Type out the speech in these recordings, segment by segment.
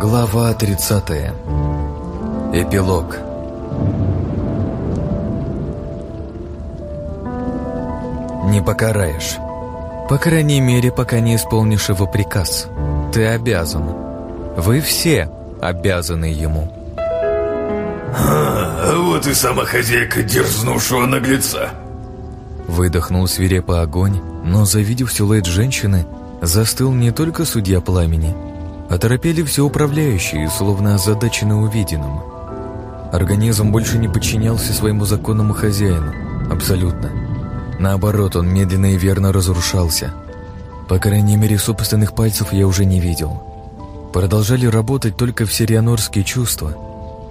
Глава 30. Эпилог. Не покараешь. По крайней мере, пока не исполнишь его приказ. Ты обязан. Вы все обязаны ему. А, вот и сама хозяйка дерзнувшего наглеца. Выдохнул свирепо огонь, но, завидев силуэт женщины, застыл не только судья пламени, Оторопели все управляющие, словно озадачены увиденным. Организм больше не подчинялся своему законному хозяину. Абсолютно. Наоборот, он медленно и верно разрушался. По крайней мере, собственных пальцев я уже не видел. Продолжали работать только все рианорские чувства,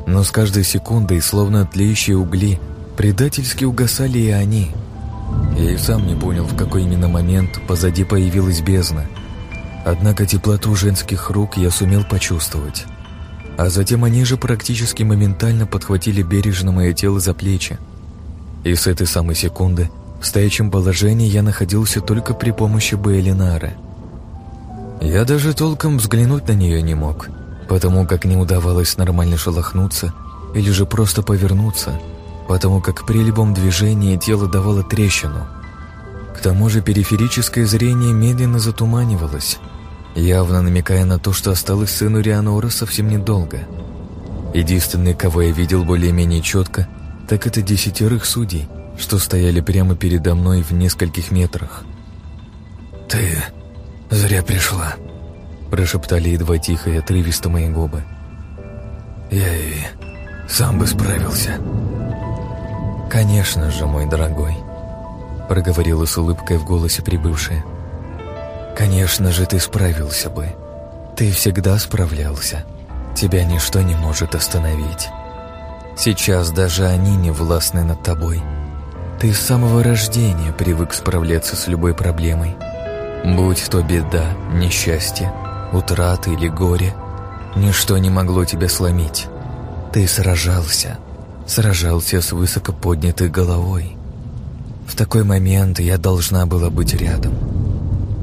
но с каждой секундой, словно тлеющие угли, предательски угасали и они. Я и сам не понял, в какой именно момент позади появилась бездна — Однако теплоту женских рук я сумел почувствовать. А затем они же практически моментально подхватили бережно мое тело за плечи. И с этой самой секунды в стоячем положении я находился только при помощи Бейлинары. Я даже толком взглянуть на нее не мог, потому как не удавалось нормально шелохнуться или же просто повернуться, потому как при любом движении тело давало трещину. К тому же периферическое зрение медленно затуманивалось, явно намекая на то, что осталось сыну Рианора совсем недолго. Единственный, кого я видел более-менее четко, так это десятерых судей, что стояли прямо передо мной в нескольких метрах. «Ты зря пришла», – прошептали едва тихо и отрывисто мои губы. «Я и сам бы справился». «Конечно же, мой дорогой», – проговорила с улыбкой в голосе прибывшая. Конечно же, ты справился бы. Ты всегда справлялся. Тебя ничто не может остановить. Сейчас даже они не властны над тобой. Ты с самого рождения привык справляться с любой проблемой. Будь то беда, несчастье, утрата или горе, ничто не могло тебя сломить. Ты сражался, сражался с высоко поднятой головой. В такой момент я должна была быть рядом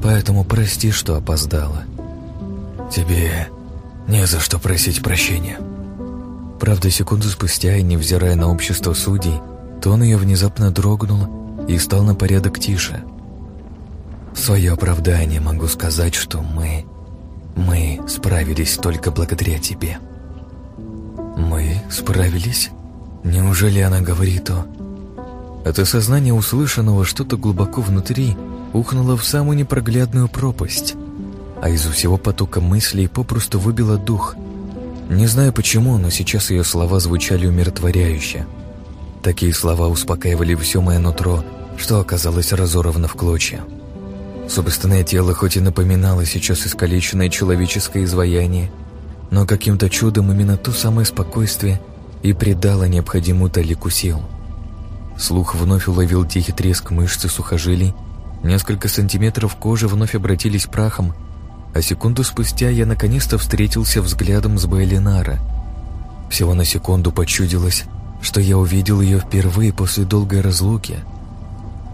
поэтому прости, что опоздала. Тебе не за что просить прощения. Правда, секунду спустя, и невзирая на общество судей, тон ее внезапно дрогнул и стал на порядок тише. В свое оправдание могу сказать, что мы... Мы справились только благодаря тебе. Мы справились? Неужели она говорит о... От осознания услышанного что-то глубоко внутри ухнула в самую непроглядную пропасть, а из всего потока мыслей попросту выбила дух. Не знаю почему, но сейчас ее слова звучали умиротворяюще. Такие слова успокаивали все мое нутро, что оказалось разорвано в клочья. Собственное тело хоть и напоминало сейчас искалеченное человеческое изваяние, но каким-то чудом именно то самое спокойствие и придало необходимую талику сил. Слух вновь уловил тихий треск мышц и сухожилий, Несколько сантиметров кожи вновь обратились прахом, а секунду спустя я наконец-то встретился взглядом с Байлинара. Всего на секунду почудилось, что я увидел ее впервые после долгой разлуки.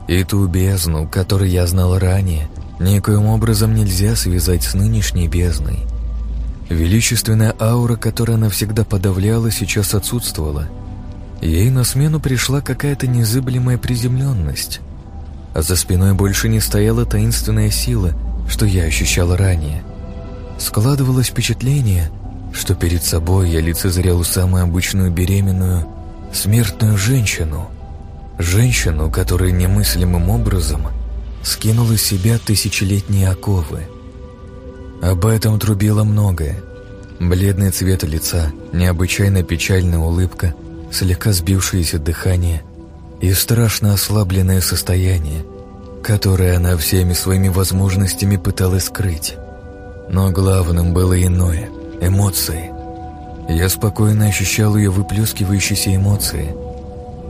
И ту бездну, которую я знал ранее, никоим образом нельзя связать с нынешней бездной. Величественная аура, которая навсегда подавляла, сейчас отсутствовала. Ей на смену пришла какая-то незыблемая приземленность а за спиной больше не стояла таинственная сила, что я ощущал ранее. Складывалось впечатление, что перед собой я лицезрел самую обычную беременную, смертную женщину. Женщину, которая немыслимым образом скинула с себя тысячелетние оковы. Об этом трубило многое. Бледный цвет лица, необычайно печальная улыбка, слегка сбившееся дыхание – и страшно ослабленное состояние, которое она всеми своими возможностями пыталась скрыть. Но главным было иное – эмоции. Я спокойно ощущал ее выплескивающиеся эмоции.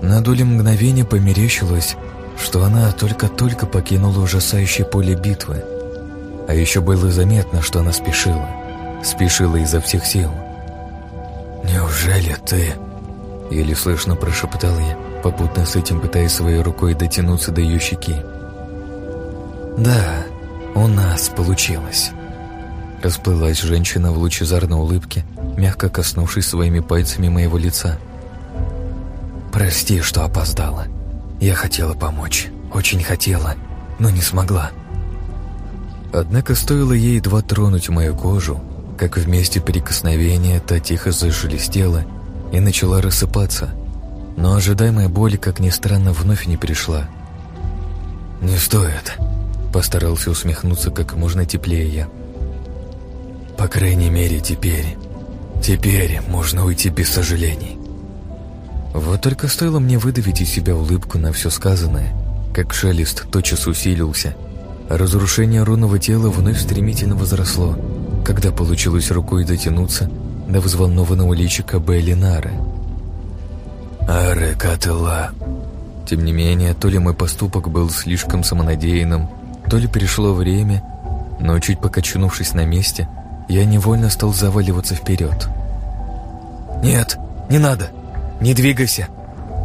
На долю мгновения померещилось, что она только-только покинула ужасающее поле битвы. А еще было заметно, что она спешила. Спешила изо всех сил. «Неужели ты...» Еле слышно прошептал я – попутно с этим пытаясь своей рукой дотянуться до ее щеки. «Да, у нас получилось». Расплылась женщина в лучезарной улыбке, мягко коснувшись своими пальцами моего лица. «Прости, что опоздала. Я хотела помочь, очень хотела, но не смогла». Однако стоило ей едва тронуть мою кожу, как вместе прикосновения та тихо зашелестела и начала рассыпаться. Но ожидаемая боль, как ни странно, вновь не пришла. «Не стоит», — постарался усмехнуться как можно теплее я. «По крайней мере, теперь. Теперь можно уйти без сожалений». Вот только стоило мне выдавить из себя улыбку на все сказанное, как шелест тотчас усилился — Разрушение рунного тела вновь стремительно возросло, когда получилось рукой дотянуться до взволнованного личика Беллинара. «Аре Катела!» Тем не менее, то ли мой поступок был слишком самонадеянным, то ли пришло время, но чуть покачнувшись на месте, я невольно стал заваливаться вперед. «Нет, не надо! Не двигайся!»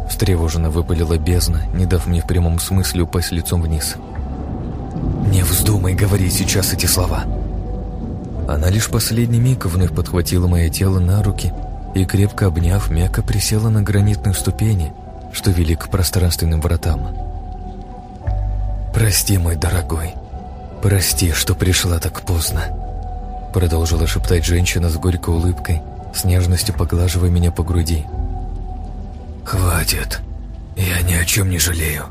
Встревоженно выпалила бездна, не дав мне в прямом смысле упасть лицом вниз. «Я «Не вздумай говорить сейчас эти слова!» Она лишь последний миг вновь подхватила мое тело на руки и, крепко обняв, мягко присела на гранитные ступени, что вели к пространственным вратам. «Прости, мой дорогой, прости, что пришла так поздно», продолжила шептать женщина с горькой улыбкой, с нежностью поглаживая меня по груди. «Хватит, я ни о чем не жалею.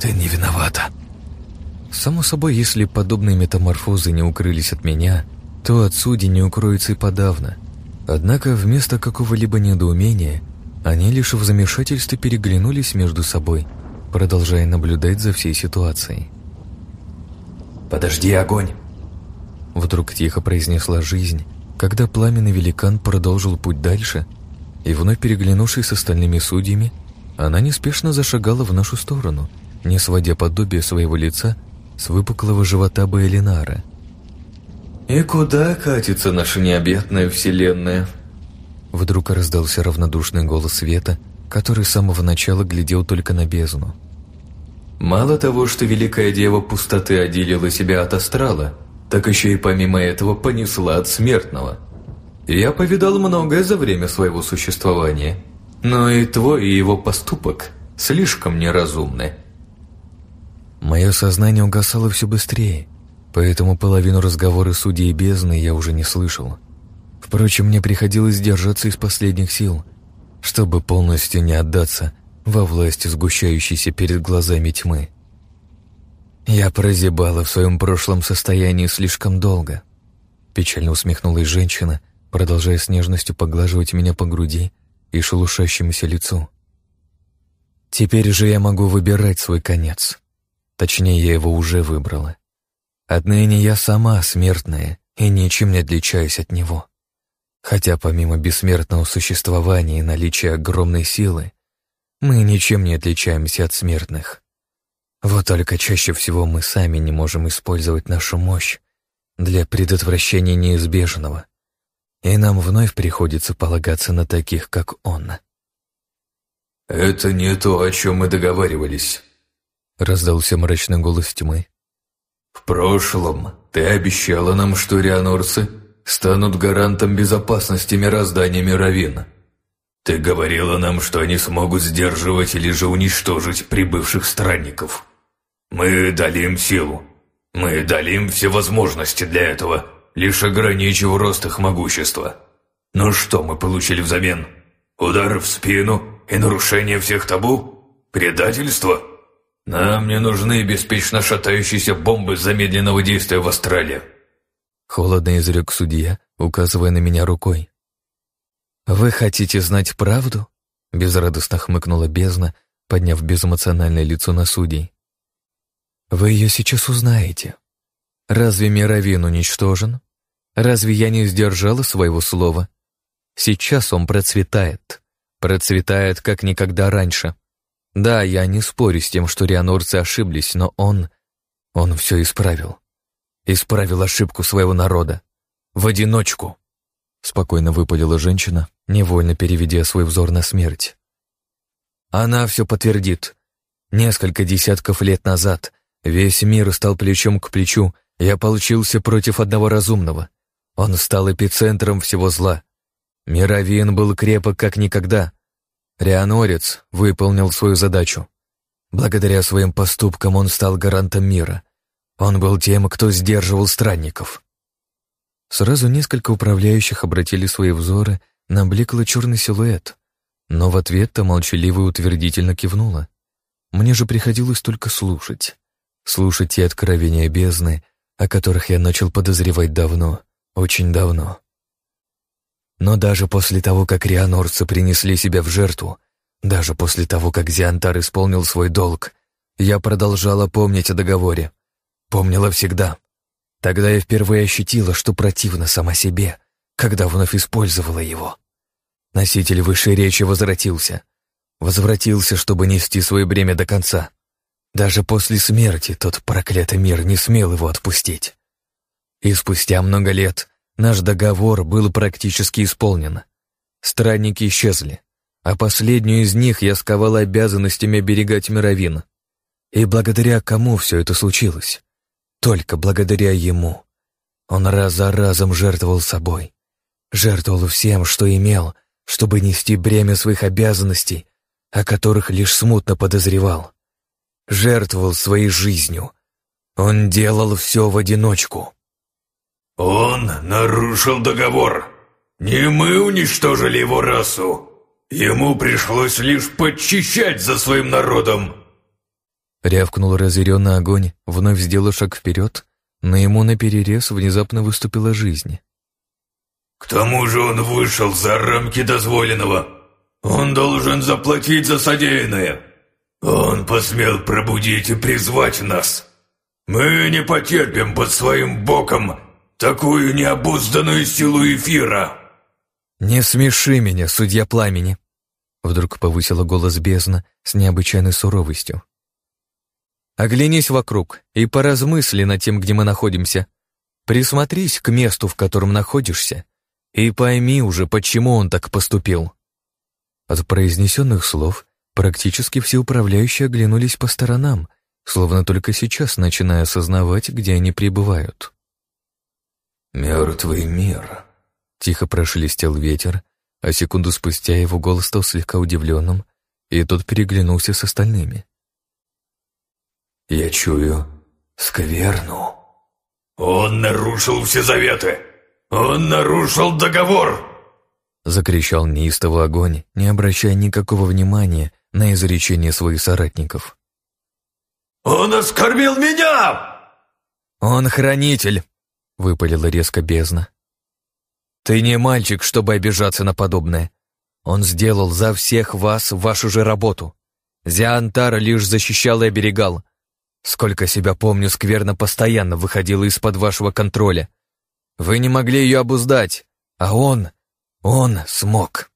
Ты не виновата». Само собой, если подобные метаморфозы не укрылись от меня, то от судей не укроется и подавно. Однако вместо какого-либо недоумения они лишь в замешательстве переглянулись между собой, продолжая наблюдать за всей ситуацией. «Подожди, огонь!» Вдруг тихо произнесла жизнь, когда пламенный великан продолжил путь дальше, и вновь переглянувшись с остальными судьями, она неспешно зашагала в нашу сторону, не сводя подобие своего лица с выпуклого живота Баэлинара. «И куда катится наша необъятная вселенная?» Вдруг раздался равнодушный голос Света, который с самого начала глядел только на бездну. «Мало того, что Великая Дева Пустоты отделила себя от астрала, так еще и помимо этого понесла от смертного. Я повидал многое за время своего существования, но и твой, и его поступок слишком неразумны». Мое сознание угасало все быстрее, поэтому половину разговора судей бездны я уже не слышал. Впрочем, мне приходилось держаться из последних сил, чтобы полностью не отдаться во власть сгущающейся перед глазами тьмы. Я прозябала в своем прошлом состоянии слишком долго. Печально усмехнулась женщина, продолжая с нежностью поглаживать меня по груди и шелушащемуся лицу. Теперь же я могу выбирать свой конец. Точнее, я его уже выбрала. Отныне я сама смертная и ничем не отличаюсь от него. Хотя помимо бессмертного существования и наличия огромной силы, мы ничем не отличаемся от смертных. Вот только чаще всего мы сами не можем использовать нашу мощь для предотвращения неизбежного, и нам вновь приходится полагаться на таких, как он. «Это не то, о чем мы договаривались», — раздался мрачный голос тьмы. «В прошлом ты обещала нам, что рианорцы станут гарантом безопасности мироздания Мировина. Ты говорила нам, что они смогут сдерживать или же уничтожить прибывших странников. Мы дали им силу. Мы дали им все возможности для этого, лишь ограничив рост их могущества. Но что мы получили взамен? Удар в спину и нарушение всех табу? Предательство?» «Нам не нужны беспечно шатающиеся бомбы замедленного действия в Австралии», Холодно изрек судья, указывая на меня рукой. «Вы хотите знать правду?» Безрадостно хмыкнула бездна, подняв безэмоциональное лицо на судей. «Вы ее сейчас узнаете. Разве Мировин уничтожен? Разве я не сдержала своего слова? Сейчас он процветает. Процветает, как никогда раньше. Да, я не спорю с тем, что рианорцы ошиблись, но он... Он все исправил. Исправил ошибку своего народа. В одиночку. Спокойно выпалила женщина, невольно переведя свой взор на смерть. Она все подтвердит. Несколько десятков лет назад весь мир стал плечом к плечу, я получился против одного разумного, Он стал эпицентром всего зла. Мировин был крепок как никогда. Рианорец выполнил свою задачу. Благодаря своим поступкам он стал гарантом мира. Он был тем, кто сдерживал странников. Сразу несколько управляющих обратили свои взоры на блеклый черный силуэт, но в ответ-то молчаливо и утвердительно кивнула. Мне же приходилось только слушать. Слушать те откровения бездны, о которых я начал подозревать давно, очень давно. Но даже после того, как рианорцы принесли себя в жертву, даже после того, как Зиантар исполнил свой долг, я продолжала помнить о договоре. Помнила всегда. Тогда я впервые ощутила, что противно сама себе, когда вновь использовала его. Носитель высшей речи возвратился. Возвратился, чтобы нести свое бремя до конца. Даже после смерти тот проклятый мир не смел его отпустить. И спустя много лет наш договор был практически исполнен. Странники исчезли, а последнюю из них я сковал обязанностями оберегать мировин. И благодаря кому все это случилось? Только благодаря ему. Он раз за разом жертвовал собой. Жертвовал всем, что имел, чтобы нести бремя своих обязанностей, о которых лишь смутно подозревал. Жертвовал своей жизнью. Он делал все в одиночку. «Он нарушил договор. Не мы уничтожили его расу. Ему пришлось лишь подчищать за своим народом», Рявкнул разъяренный огонь, вновь сделал шаг вперед, но ему наперерез внезапно выступила жизнь. «К тому же он вышел за рамки дозволенного. Он должен заплатить за содеянное. Он посмел пробудить и призвать нас. Мы не потерпим под своим боком такую необузданную силу эфира». «Не смеши меня, судья пламени!» Вдруг повысила голос бездна с необычайной суровостью. Оглянись вокруг и поразмысли над тем, где мы находимся. Присмотрись к месту, в котором находишься, и пойми уже, почему он так поступил». От произнесенных слов практически все управляющие оглянулись по сторонам, словно только сейчас начиная осознавать, где они пребывают. «Мертвый мир», — тихо прошелестел ветер, а секунду спустя его голос стал слегка удивленным, и тот переглянулся с остальными. Я чую скверну. Он нарушил все заветы. Он нарушил договор. Закричал неистово огонь, не обращая никакого внимания на изречение своих соратников. «Он оскорбил меня!» «Он хранитель!» — выпалила резко бездна. «Ты не мальчик, чтобы обижаться на подобное. Он сделал за всех вас вашу же работу. Зиантар лишь защищал и оберегал, Сколько себя помню, скверно постоянно выходила из-под вашего контроля. Вы не могли ее обуздать, а он, он смог.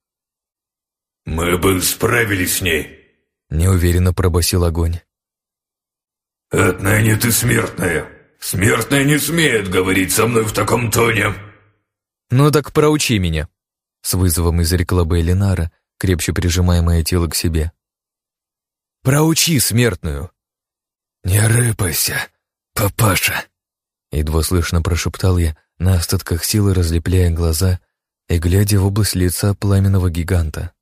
«Мы бы справились с ней», — неуверенно пробасил огонь. «Отныне ты смертная. Смертная не смеет говорить со мной в таком тоне». «Ну так проучи меня», — с вызовом изрекла бы Элинара, крепче прижимая мое тело к себе. «Проучи смертную, «Не рыпайся, папаша!» Едва слышно прошептал я, на остатках силы разлепляя глаза и глядя в область лица пламенного гиганта.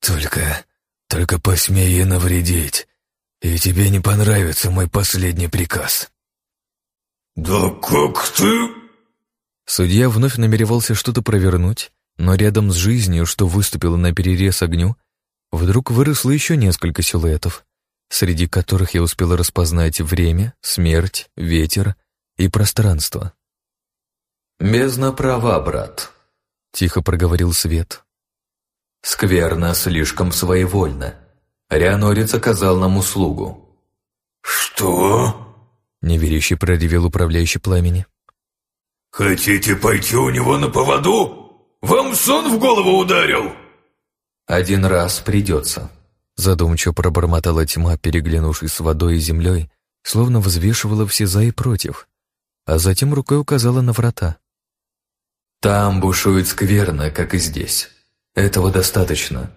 «Только, только посмей ей навредить, и тебе не понравится мой последний приказ». «Да как ты...» Судья вновь намеревался что-то провернуть, но рядом с жизнью, что выступило на перерез огню, вдруг выросло еще несколько силуэтов, среди которых я успел распознать время, смерть, ветер и пространство. «Бездна права, брат», — тихо проговорил Свет. «Скверно слишком своевольно. Рианорец оказал нам услугу». «Что?» — неверящий проревел управляющий пламени. «Хотите пойти у него на поводу? Вам сон в голову ударил?» «Один раз придется», Задумчиво пробормотала тьма, переглянувшись с водой и землей, словно взвешивала все за и против, а затем рукой указала на врата. «Там бушует скверно, как и здесь. Этого достаточно.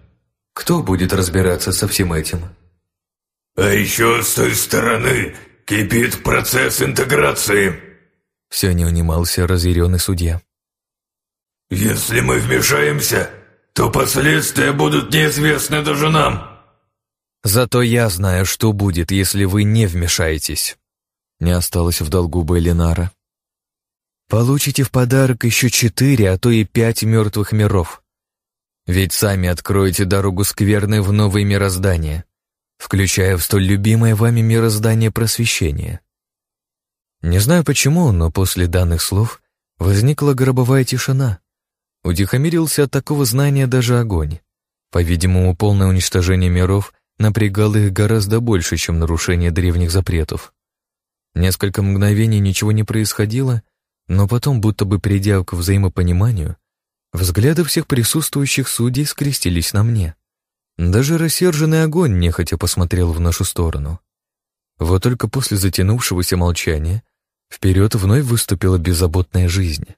Кто будет разбираться со всем этим?» «А еще с той стороны кипит процесс интеграции», Все не унимался разъяренный судья. «Если мы вмешаемся, то последствия будут неизвестны даже нам». «Зато я знаю, что будет, если вы не вмешаетесь». Не осталось в долгу Байлинара. «Получите в подарок еще четыре, а то и пять мертвых миров. Ведь сами откроете дорогу скверны в новые мироздания, включая в столь любимое вами мироздание просвещения. Не знаю почему, но после данных слов возникла гробовая тишина. Утихомирился от такого знания даже огонь. По-видимому, полное уничтожение миров напрягало их гораздо больше, чем нарушение древних запретов. Несколько мгновений ничего не происходило, но потом, будто бы придя к взаимопониманию, взгляды всех присутствующих судей скрестились на мне. Даже рассерженный огонь нехотя посмотрел в нашу сторону. Вот только после затянувшегося молчания вперед вновь выступила беззаботная жизнь.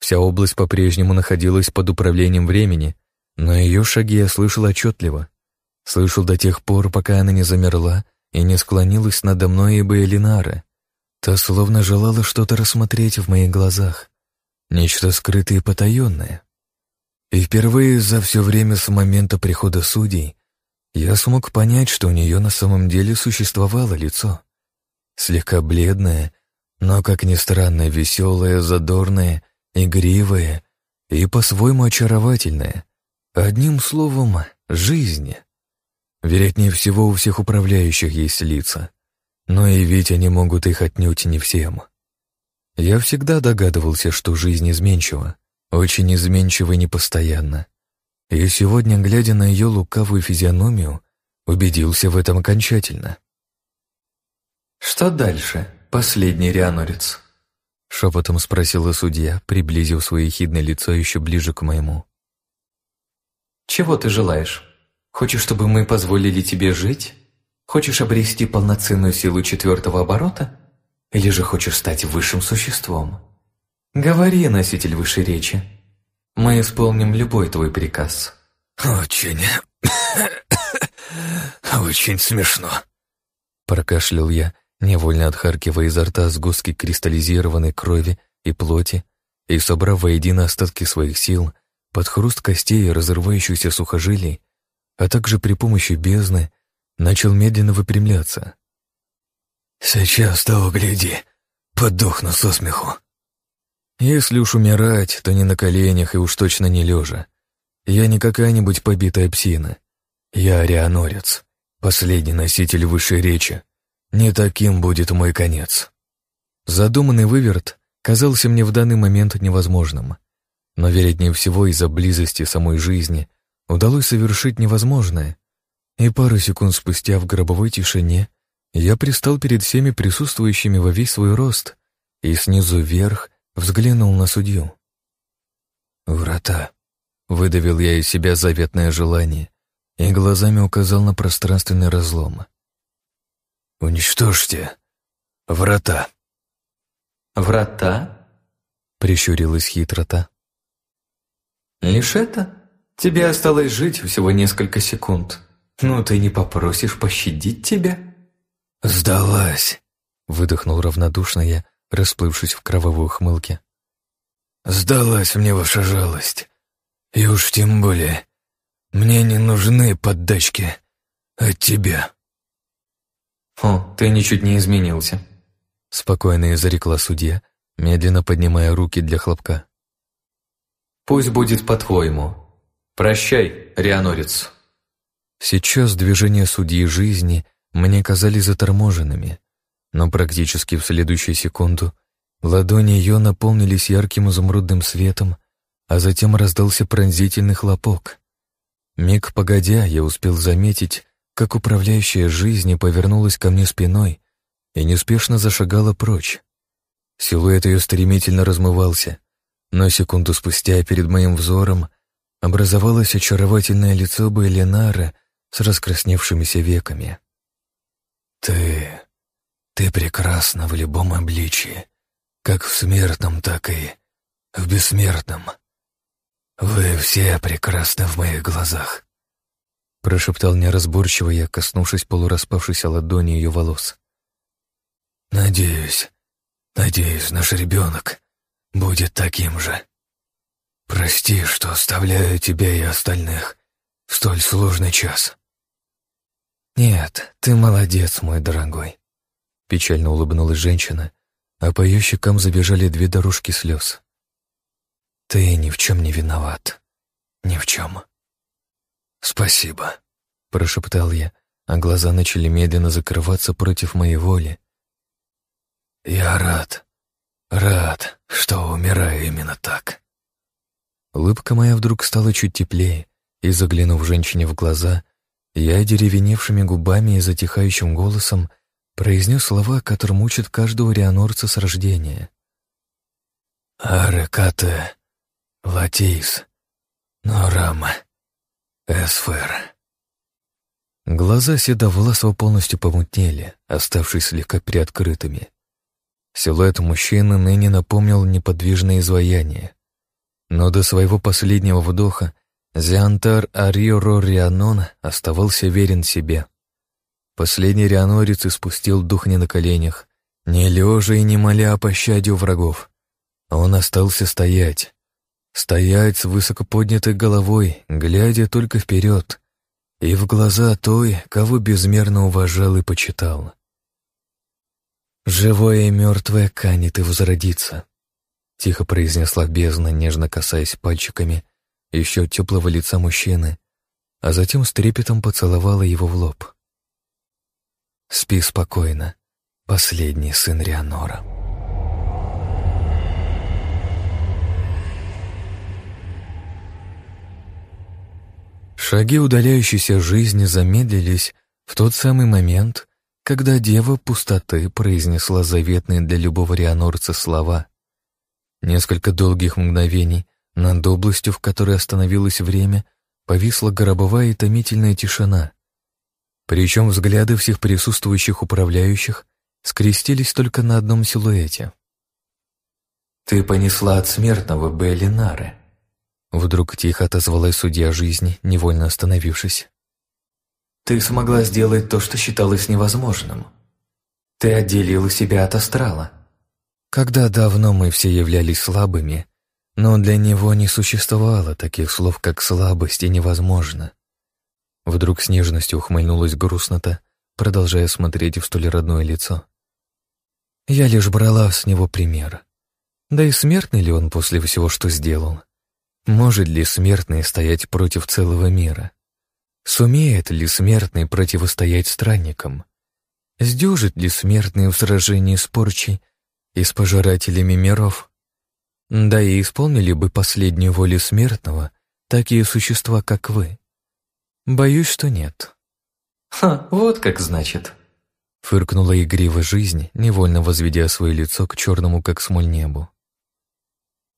Вся область по-прежнему находилась под управлением времени, но ее шаги я слышал отчетливо. Слышал до тех пор, пока она не замерла и не склонилась надо мной и Элинара. Та словно желала что-то рассмотреть в моих глазах. Нечто скрытое и потаенное. И впервые за все время с момента прихода судей я смог понять, что у нее на самом деле существовало лицо. Слегка бледное, но, как ни странно, веселое, задорное, игривое и по-своему очаровательное. Одним словом, жизнь. Вероятнее всего, у всех управляющих есть лица. Но и ведь они могут их отнюдь не всем. Я всегда догадывался, что жизнь изменчива, очень изменчива и непостоянна. И сегодня, глядя на ее лукавую физиономию, убедился в этом окончательно. «Что дальше, последний рианорец?» — шепотом спросила судья, приблизив свое ехидное лицо еще ближе к моему. «Чего ты желаешь? Хочешь, чтобы мы позволили тебе жить? Хочешь обрести полноценную силу четвертого оборота? Или же хочешь стать высшим существом? Говори, носитель высшей речи. Мы исполним любой твой приказ». «Очень... очень смешно», — прокашлял я, невольно отхаркивая изо рта сгустки кристаллизированной крови и плоти и, собрав воедино остатки своих сил, под хруст костей и разрывающихся сухожилий, а также при помощи бездны, начал медленно выпрямляться. «Сейчас того гляди, подохну со смеху». Если уж умирать, то не на коленях и уж точно не лежа. Я не какая-нибудь побитая псина. Я арианорец, последний носитель высшей речи. Не таким будет мой конец. Задуманный выверт казался мне в данный момент невозможным. Но вероятнее всего из-за близости самой жизни удалось совершить невозможное. И пару секунд спустя в гробовой тишине я пристал перед всеми присутствующими во весь свой рост и снизу вверх взглянул на судью. «Врата», — выдавил я из себя заветное желание и глазами указал на пространственный разлом. «Уничтожьте врата». «Врата?» — прищурилась хитрота. «Лишь это? Тебе осталось жить всего несколько секунд. Ну, ты не попросишь пощадить тебя?» «Сдалась», — выдохнул равнодушно я, расплывшись в кровавой ухмылке. «Сдалась мне ваша жалость. И уж тем более, мне не нужны поддачки от тебя». «О, ты ничуть не изменился», — спокойно изрекла судья, медленно поднимая руки для хлопка. «Пусть будет по-твоему. Прощай, Рианорец». Сейчас движения судьи жизни мне казались заторможенными, но практически в следующую секунду ладони ее наполнились ярким изумрудным светом, а затем раздался пронзительный хлопок. Миг погодя, я успел заметить, как управляющая жизнью повернулась ко мне спиной и неспешно зашагала прочь. Силуэт ее стремительно размывался, но секунду спустя перед моим взором образовалось очаровательное лицо Байленара с раскрасневшимися веками. «Ты ты прекрасна в любом обличии, как в смертном, так и в бессмертном. Вы все прекрасны в моих глазах», — прошептал неразборчиво я, коснувшись полураспавшейся ладони ее волос. «Надеюсь, Надеюсь, наш ребенок будет таким же. Прости, что оставляю тебя и остальных в столь сложный час. Нет, ты молодец, мой дорогой. Печально улыбнулась женщина, а по ее щекам забежали две дорожки слез. Ты ни в чем не виноват. Ни в чем. Спасибо, прошептал я, а глаза начали медленно закрываться против моей воли. Я рад, рад, что умираю именно так. Улыбка моя вдруг стала чуть теплее, и, заглянув женщине в глаза, я деревеневшими губами и затихающим голосом произнес слова, которым учат каждого рианорца с рождения. «Арекате, Латис, Норама, Эсфер». Глаза Седовласова полностью помутнели, оставшись слегка приоткрытыми. Силуэт мужчины ныне напомнил неподвижное изваяние. Но до своего последнего вдоха Зиантар Ариоро Рианон оставался верен себе. Последний рианорец испустил дух не на коленях, не лежа и не моля о пощаде у врагов. Он остался стоять. Стоять с высоко поднятой головой, глядя только вперед, и в глаза той, кого безмерно уважал и почитал. «Живое и мертвое канет и возродится», — тихо произнесла бездна, нежно касаясь пальчиками еще теплого лица мужчины, а затем с трепетом поцеловала его в лоб. «Спи спокойно, последний сын Рианора». Шаги удаляющейся жизни замедлились в тот самый момент, когда дева пустоты произнесла заветные для любого рианорца слова. Несколько долгих мгновений над областью, в которой остановилось время, повисла гробовая и томительная тишина. Причем взгляды всех присутствующих управляющих скрестились только на одном силуэте. «Ты понесла от смертного Беллинары», — вдруг тихо отозвалась судья жизни, невольно остановившись. «Ты смогла сделать то, что считалось невозможным. Ты отделила себя от астрала». Когда давно мы все являлись слабыми, но для него не существовало таких слов, как слабость и невозможно. Вдруг с нежностью ухмыльнулась грустно-то, продолжая смотреть в столь родное лицо. Я лишь брала с него пример. Да и смертный ли он после всего, что сделал? Может ли смертный стоять против целого мира? Сумеет ли смертный противостоять странникам? Сдюжит ли смертный в сражении с порчей и с пожирателями миров? Да и исполнили бы последнюю волю смертного такие существа, как вы. Боюсь, что нет. Ха, вот как значит. Фыркнула игриво жизнь, невольно возведя свое лицо к черному, как смоль небу.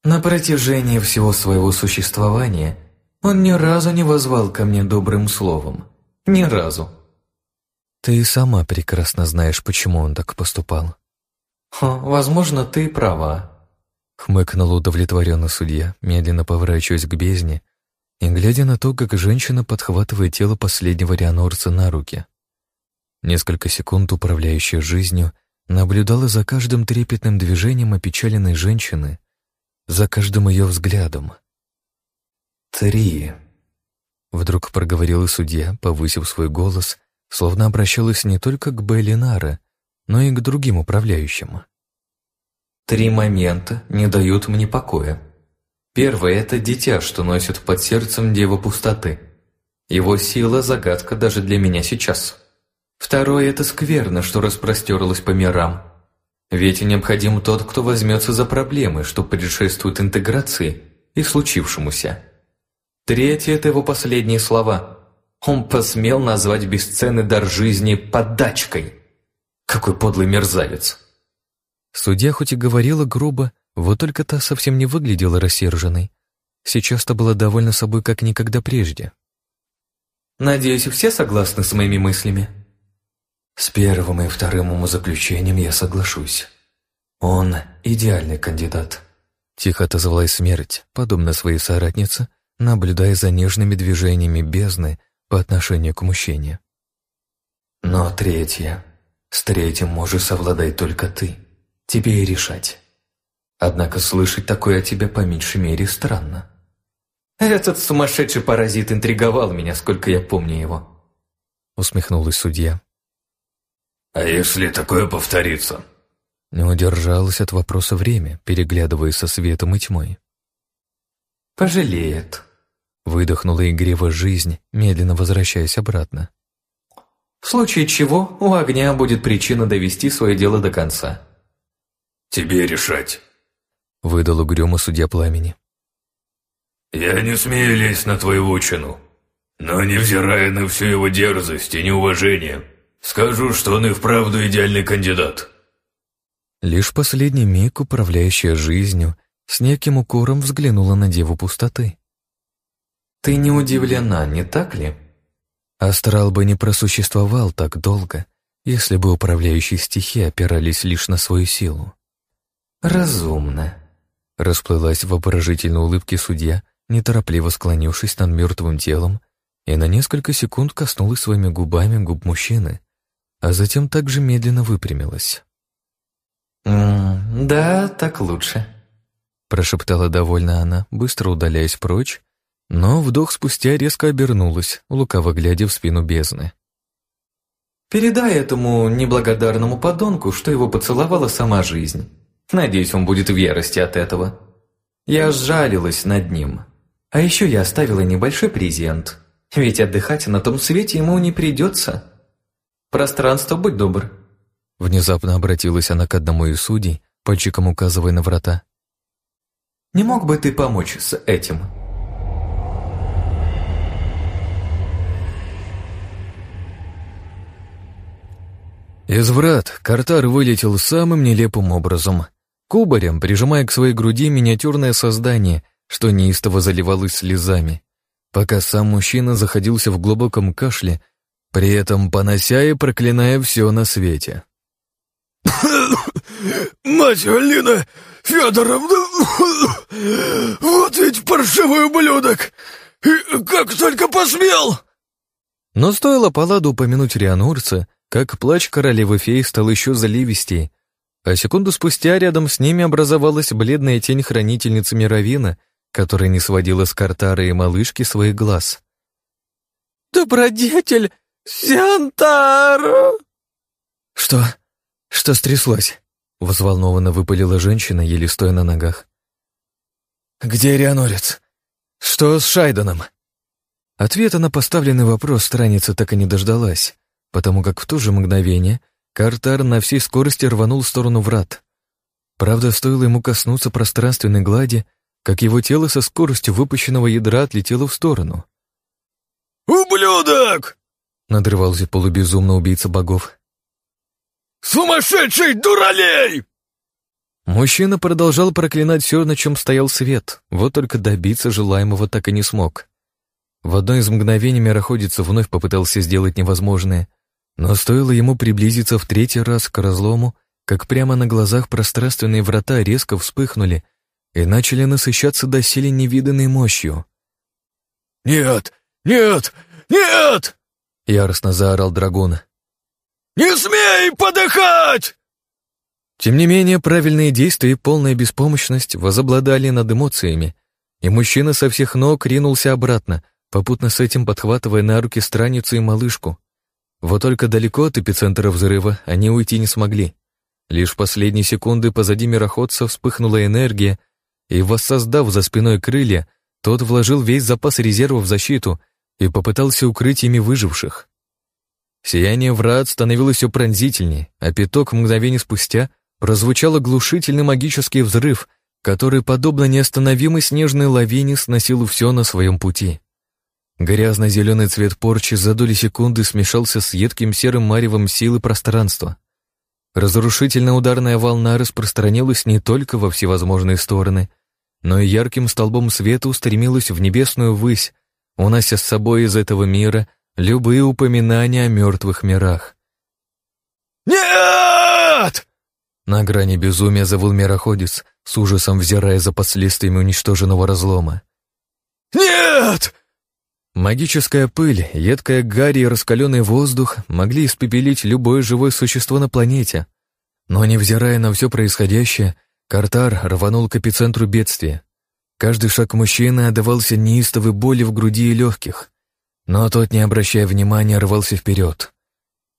На протяжении всего своего существования он ни разу не возвал ко мне добрым словом. Ни разу. Ты и сама прекрасно знаешь, почему он так поступал. Ха, возможно, ты права. Хмыкнул удовлетворенно судья, медленно поворачиваясь к бездне и глядя на то, как женщина подхватывает тело последнего рианорца на руки. Несколько секунд управляющая жизнью наблюдала за каждым трепетным движением опечаленной женщины, за каждым ее взглядом. «Три», — вдруг проговорила судья, повысив свой голос, словно обращалась не только к Бейлинара, но и к другим управляющим. Три момента не дают мне покоя. Первый – это дитя, что носит под сердцем Дева Пустоты. Его сила – загадка даже для меня сейчас. Второе – это скверно, что распростерлось по мирам. Ведь необходим тот, кто возьмется за проблемы, что предшествуют интеграции и случившемуся. Третье – это его последние слова. Он посмел назвать бесценный дар жизни подачкой. Какой подлый мерзавец! Судья хоть и говорила грубо, вот только та совсем не выглядела рассерженной. Сейчас-то была довольна собой как никогда прежде. «Надеюсь, все согласны с моими мыслями?» «С первым и вторым умозаключением я соглашусь. Он идеальный кандидат», — тихо отозвалась смерть, подобно своей соратнице, наблюдая за нежными движениями бездны по отношению к мужчине. «Но третье. С третьим можешь совладать только ты». тебе и решать. Однако слышать такое о тебе по меньшей мере странно. Этот сумасшедший паразит интриговал меня, сколько я помню его. Усмехнулась судья. А если такое повторится? Не удержалась от вопроса время, переглядывая со светом и тьмой. «Пожалеет», — выдохнула игриво жизнь, медленно возвращаясь обратно. «В случае чего у огня будет причина довести свое дело до конца». «Тебе решать», — выдал угрюмо судья пламени. «Я не смею лезть на твою вотчину, но, невзирая на всю его дерзость и неуважение, скажу, что он и вправду идеальный кандидат». Лишь последний миг, управляющая жизнью, с неким укором взглянула на деву пустоты. «Ты не удивлена, не так ли?» Астрал бы не просуществовал так долго, если бы управляющие стихи опирались лишь на свою силу. «Разумно», — расплылась в воображительной улыбке судья, неторопливо склонившись над мертвым телом, и на несколько секунд коснулась своими губами губ мужчины, а затем также медленно выпрямилась. «М «Да, так лучше», — прошептала довольно она, быстро удаляясь прочь, но вдох спустя резко обернулась, лукаво глядя в спину бездны. «Передай этому неблагодарному подонку, что его поцеловала сама жизнь. Надеюсь, он будет в ярости от этого. Я сжалилась над ним. А еще я оставила небольшой презент. Ведь отдыхать на том свете ему не придется. Пространство, будь добр». Внезапно обратилась она к одному из судей, пальчиком указывая на врата. «Не мог бы ты помочь с этим?» Из врат Картар вылетел самым нелепым образом. Кубарем, прижимая к своей груди миниатюрное создание, что неистово заливалось слезами, пока сам мужчина заходился в глубоком кашле, при этом понося и проклиная все на свете. «Мать Алина Федоровна! Вот ведь паршивый ублюдок! И как только посмел!» Но стоило Палладу упомянуть Рианурца, как плач королевы феи стал еще заливистей, а секунду спустя рядом с ними образовалась бледная тень хранительницы Мировина, которая не сводила с Картара и малышки своих глаз. «Добродетель Сиантар!» «Что? Что стряслось?» — взволнованно выпалила женщина, еле стоя на ногах. «Где Рианорец? Что с Шайденом?» Ответа на поставленный вопрос страница так и не дождалась, потому как в то же мгновение — Картар на всей скорости рванул в сторону врат. Правда, стоило ему коснуться пространственной глади, как его тело со скоростью выпущенного ядра отлетело в сторону. «Ублюдок!» — надрывался полубезумно убийца богов. «Сумасшедший дуралей!» Мужчина продолжал проклинать все, на чем стоял свет, вот только добиться желаемого так и не смог. В одно из мгновений мироходец вновь попытался сделать невозможное — но стоило ему приблизиться в третий раз к разлому, как прямо на глазах пространственные врата резко вспыхнули и начали насыщаться доселе невиданной мощью. «Нет! Нет! Нет!» — яростно заорал драгун. «Не смей подыхать!» Тем не менее, правильные действия и полная беспомощность возобладали над эмоциями, и мужчина со всех ног ринулся обратно, попутно с этим подхватывая на руки страницу и малышку. Вот только далеко от эпицентра взрыва они уйти не смогли. Лишь в последние секунды позади мироходца вспыхнула энергия, и, воссоздав за спиной крылья, тот вложил весь запас резерва в защиту и попытался укрыть ими выживших. Сияние врат становилось все пронзительнее, а пяток мгновений спустя прозвучал оглушительный магический взрыв, который, подобно неостановимой снежной лавине, сносил все на своем пути. Грязно-зеленый цвет порчи за доли секунды смешался с едким серым маревом силы пространства. Разрушительная ударная волна распространилась не только во всевозможные стороны, но и ярким столбом света устремилась в небесную высь, унося с собой из этого мира любые упоминания о мертвых мирах. «Нет!» На грани безумия завыл мироходец, с ужасом взирая за последствиями уничтоженного разлома. «Нет!» Магическая пыль, едкая гарь и раскаленный воздух могли испепелить любое живое существо на планете, Но, невзирая на все происходящее, Картар рванул к эпицентру бедствия. Каждый шаг мужчины отдавался неистовой боли в груди и легких. Но тот, не обращая внимания, рвался вперед.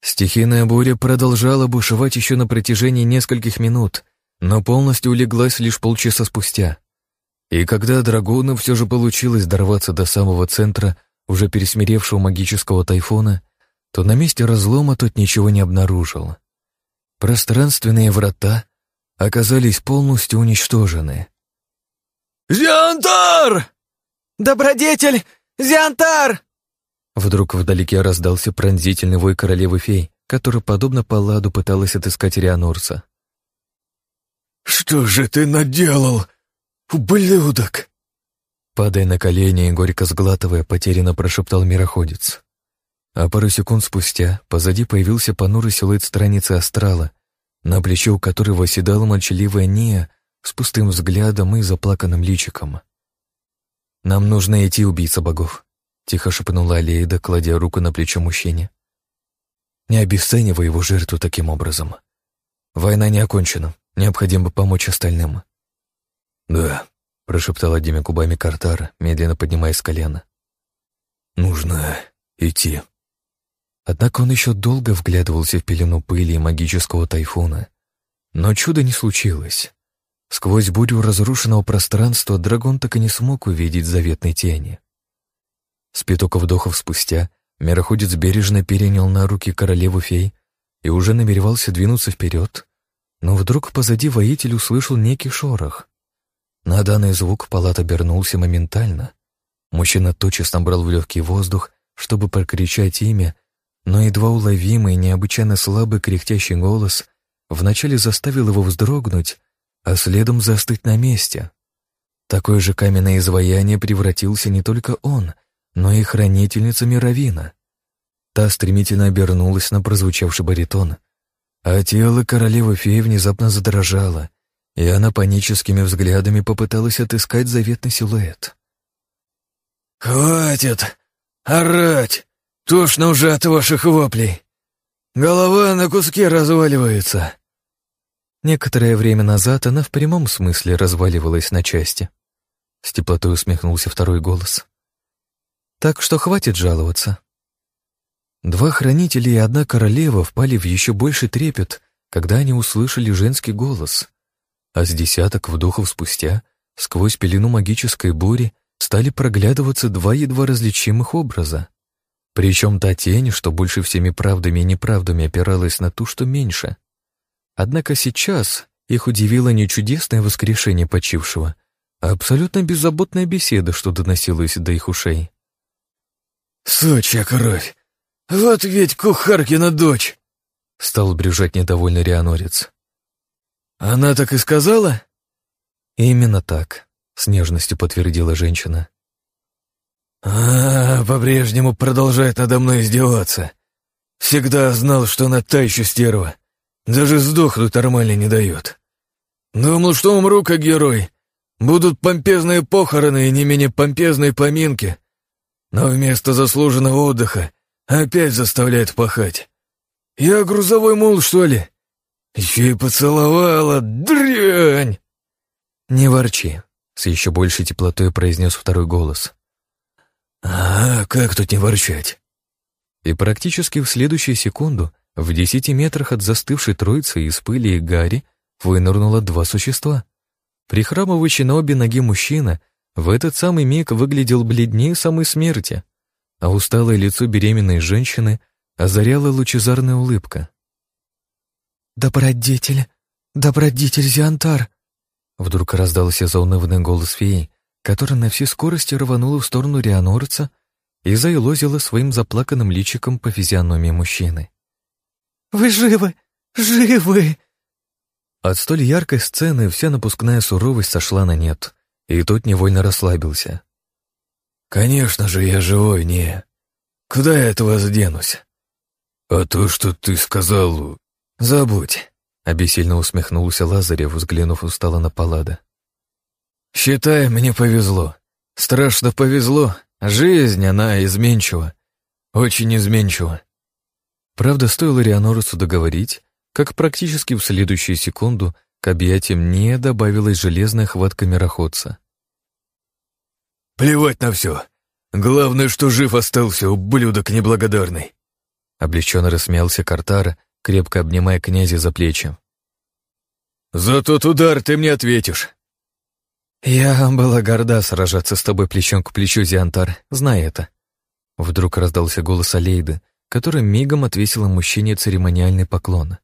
Стихийная буря продолжала бушевать еще на протяжении нескольких минут, но полностью улеглась лишь полчаса спустя. И когда драгуну все же получилось дорваться до самого центра уже пересмиревшего магического тайфуна, то на месте разлома тот ничего не обнаружил. Пространственные врата оказались полностью уничтожены. «Зиантар! Добродетель! Зиантар!» Вдруг вдалеке раздался пронзительный вой королевы фей, которая, подобно Палладу, пыталась отыскать Рианорса. «Что же ты наделал, ублюдок?» Падая на колени и горько сглатывая, потерянно прошептал мироходец. А пару секунд спустя позади появился понурый силуэт страницы астрала, на плечо у которой восседала молчаливая Ния с пустым взглядом и заплаканным личиком. «Нам нужно идти, убийца богов», — тихо шепнула Алейда, кладя руку на плечо мужчине. «Не обесценивай его жертву таким образом. Война не окончена, необходимо помочь остальным». «Да», — прошептал одними губами Картар, медленно поднимаясь с колена. «Нужно идти». Однако он еще долго вглядывался в пелену пыли и магического тайфуна. Но чуда не случилось. Сквозь бурю разрушенного пространства дракон так и не смог увидеть заветной тени. С пятока вдохов спустя мироходец бережно перенял на руки королеву фей и уже намеревался двинуться вперед, но вдруг позади воитель услышал некий шорох. На данный звук палат обернулся моментально. Мужчина тотчас набрал в легкий воздух, чтобы прокричать имя, но едва уловимый, необычайно слабый кряхтящий голос вначале заставил его вздрогнуть, а следом застыть на месте. Такое же каменное изваяние превратился не только он, но и хранительница Мировина. Та стремительно обернулась на прозвучавший баритон, а тело королевы феи внезапно задрожало, и она паническими взглядами попыталась отыскать заветный силуэт. «Хватит! Орать! Тошно уже от ваших воплей! Голова на куски разваливается!» Некоторое время назад она в прямом смысле разваливалась на части. С теплотой усмехнулся второй голос. «Так что хватит жаловаться». Два хранителя и одна королева впали в еще больше трепет, когда они услышали женский голос. А с десяток вдохов спустя, сквозь пелену магической бури, стали проглядываться два едва различимых образа. Причем та тень, что больше всеми правдами и неправдами опиралась на ту, что меньше. Однако сейчас их удивило не чудесное воскрешение почившего, а абсолютно беззаботная беседа, что доносилась до их ушей. «Сучья кровь! Вот ведь кухаркина дочь!» Стал брюжать недовольный Рианорец. «Она так и сказала?» «Именно так», — с нежностью подтвердила женщина. «А, по-прежнему продолжает надо мной издеваться. Всегда знал, что она та еще стерва. Даже сдохнуть нормально не дает. Думал, что умру как герой. Будут помпезные похороны и не менее помпезные поминки. Но вместо заслуженного отдыха опять заставляет пахать. Я грузовой мул, что ли? Еще и поцеловала, дрянь!» «Не ворчи», — с еще большей теплотой произнес второй голос. «А, как тут не ворчать?» И практически в следующую секунду в десяти метрах от застывшей троицы из пыли и гари вынырнуло два существа. Прихрамывающий на обе ноги мужчина в этот самый миг выглядел бледнее самой смерти, а усталое лицо беременной женщины озаряла лучезарная улыбка. «Добродетель! Добродетель Зиантар!» Вдруг раздался заунывный голос феи, которая на всей скорости рванула в сторону Рианорца и заилозила своим заплаканным личиком по физиономии мужчины. «Вы живы! Живы!» От столь яркой сцены вся напускная суровость сошла на нет, и тот невольно расслабился. «Конечно же я живой, не. Куда я от вас денусь?» «А то, что ты сказал...» «Забудь», — обессильно усмехнулся Лазарев, взглянув устало на Паллада. «Считай, мне повезло. Страшно повезло. Жизнь, она изменчива. Очень изменчива. Правда, стоило Рианорусу договорить, как практически в следующую секунду к объятиям не добавилась железная хватка мироходца. «Плевать на все. Главное, что жив остался, ублюдок неблагодарный!» Облегченно рассмеялся Картара, крепко обнимая князя за плечи. «За тот удар ты мне ответишь!» «Я была горда сражаться с тобой плечом к плечу, Зиантар, знай это». Вдруг раздался голос Алейды, который мигом отвесила мужчине церемониальный поклон.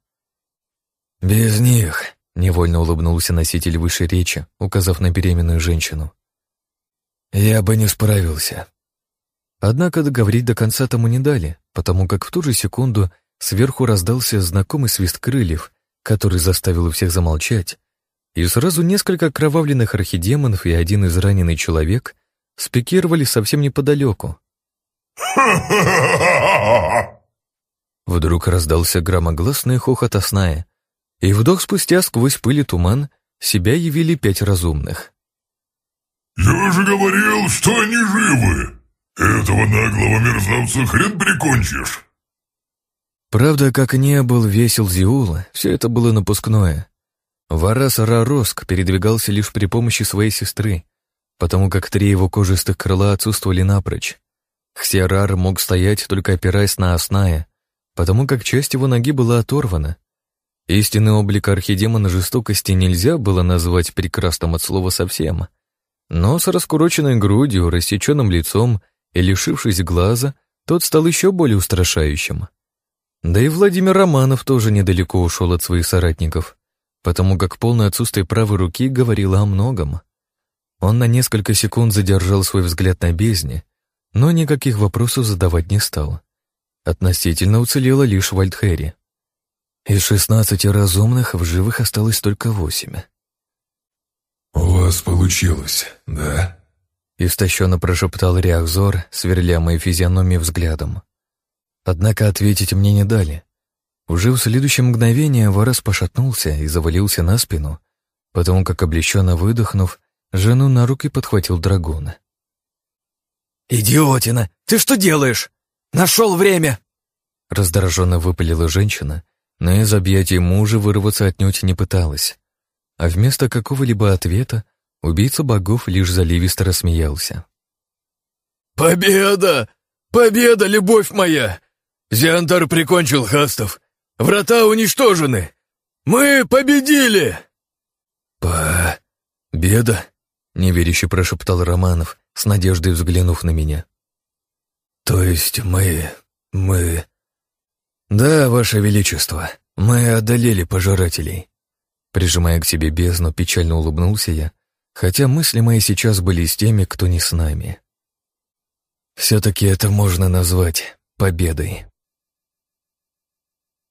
«Без них», — невольно улыбнулся носитель высшей речи, указав на беременную женщину. «Я бы не справился». Однако договорить до конца тому не дали, потому как в ту же секунду сверху раздался знакомый свист крыльев, который заставил всех замолчать, и сразу несколько окровавленных архидемонов и один израненный человек спикировали совсем неподалеку. Вдруг раздался громогласный хохот Осная, и вдох спустя сквозь пыль и туман себя явили пять разумных. «Я же говорил, что они живы! Этого наглого мерзавца хрен прикончишь!» Правда, как не был весел Зиула, все это было напускное. Варас Рароск передвигался лишь при помощи своей сестры, потому как три его кожистых крыла отсутствовали напрочь. Хсиарар мог стоять, только опираясь на Осная, потому как часть его ноги была оторвана, Истинный облик архидемона жестокости нельзя было назвать прекрасным от слова совсем. Но с раскуроченной грудью, рассеченным лицом и лишившись глаза, тот стал еще более устрашающим. Да и Владимир Романов тоже недалеко ушел от своих соратников, потому как полное отсутствие правой руки говорило о многом. Он на несколько секунд задержал свой взгляд на бездне, но никаких вопросов задавать не стал. Относительно уцелела лишь Вальдхерри. Из шестнадцати разумных в живых осталось только восемь. «У вас получилось, да?» Истощенно прошептал Реахзор, сверля моей физиономии взглядом. Однако ответить мне не дали. Уже в следующее мгновение Варас пошатнулся и завалился на спину, потому как, облегченно выдохнув, жену на руки подхватил драгун. «Идиотина! Ты что делаешь? Нашел время!» Раздраженно выпалила женщина, но из объятий мужа вырваться отнюдь не пыталась. А вместо какого-либо ответа убийца богов лишь заливисто рассмеялся. «Победа! Победа, любовь моя! Зиантар прикончил хастов! Врата уничтожены! Мы победили!» «Победа?» — неверяще прошептал Романов, с надеждой взглянув на меня. «То есть мы... мы...» «Да, Ваше Величество, мы одолели пожирателей». Прижимая к себе бездну, печально улыбнулся я, хотя мысли мои сейчас были с теми, кто не с нами. «Все-таки это можно назвать победой».